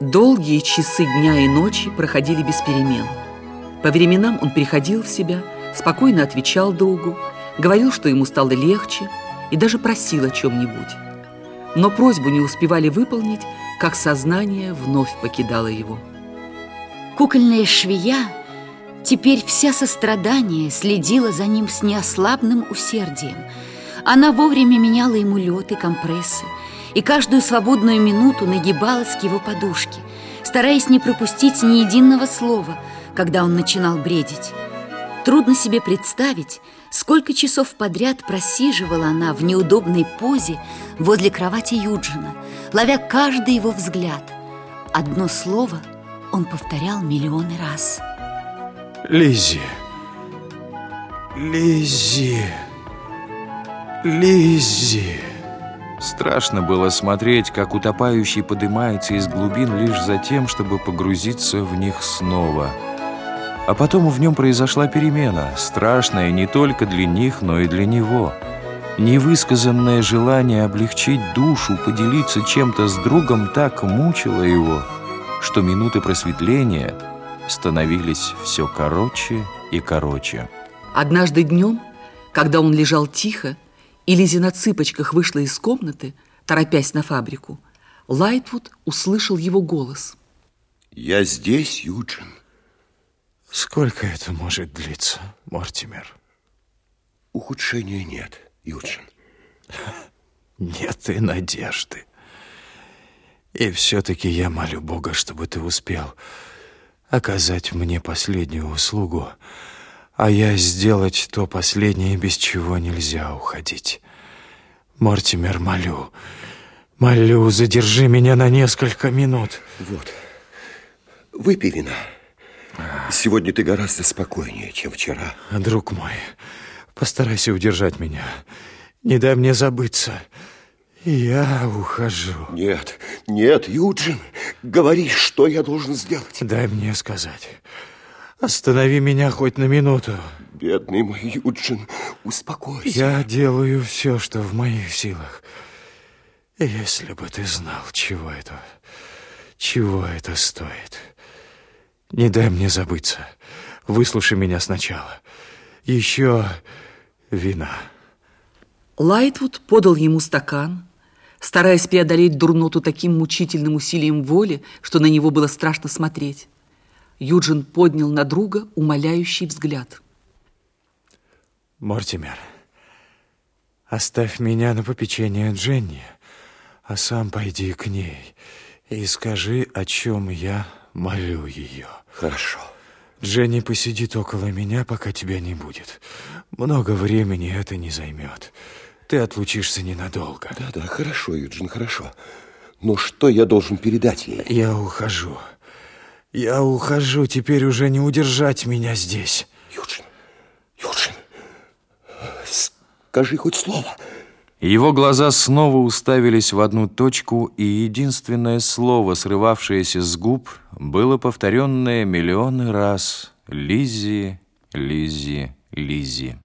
Долгие часы дня и ночи проходили без перемен. По временам он приходил в себя, спокойно отвечал другу, говорил, что ему стало легче, и даже просил о чем-нибудь. Но просьбу не успевали выполнить, как сознание вновь покидало его. Кукольная швея теперь вся сострадание следила за ним с неослабным усердием. Она вовремя меняла ему лед и компрессы, и каждую свободную минуту нагибалась к его подушке, стараясь не пропустить ни единого слова, когда он начинал бредить. Трудно себе представить, сколько часов подряд просиживала она в неудобной позе возле кровати Юджина, ловя каждый его взгляд. Одно слово он повторял миллионы раз. Лиззи, Лиззи, Лиззи. Страшно было смотреть, как утопающий поднимается из глубин лишь за тем, чтобы погрузиться в них снова. А потом в нем произошла перемена, страшная не только для них, но и для него. Невысказанное желание облегчить душу, поделиться чем-то с другом так мучило его, что минуты просветления становились все короче и короче. Однажды днем, когда он лежал тихо, и Лизи на цыпочках вышла из комнаты, торопясь на фабрику, Лайтвуд услышал его голос. «Я здесь, Юджин». Сколько это может длиться, Мортимер? Ухудшения нет, Юджин. Нет и надежды. И все-таки я молю Бога, чтобы ты успел оказать мне последнюю услугу, а я сделать то последнее, без чего нельзя уходить. Мортимер, молю, молю, задержи меня на несколько минут. Вот, выпей вина. Сегодня ты гораздо спокойнее, чем вчера. Друг мой, постарайся удержать меня. Не дай мне забыться. Я ухожу. Нет, нет, Юджин, говори, что я должен сделать. Дай мне сказать. Останови меня хоть на минуту. Бедный мой Юджин, успокойся. Я делаю все, что в моих силах. Если бы ты знал, чего это, чего это стоит. Не дай мне забыться. Выслушай меня сначала. Еще вина. Лайтвуд подал ему стакан, стараясь преодолеть дурноту таким мучительным усилием воли, что на него было страшно смотреть. Юджин поднял на друга умоляющий взгляд. Мортимер, оставь меня на попечение Дженни, а сам пойди к ней и скажи, о чем я молю ее. Хорошо. Дженни посидит около меня, пока тебя не будет. Много времени это не займет. Ты отлучишься ненадолго. Да-да, хорошо, Юджин, хорошо. Но что я должен передать ей? Я ухожу. Я ухожу. Теперь уже не удержать меня здесь. Юджин, Юджин, скажи хоть слово. Его глаза снова уставились в одну точку, и единственное слово, срывавшееся с губ, было повторенное миллионы раз «Лиззи, Лиззи, Лиззи».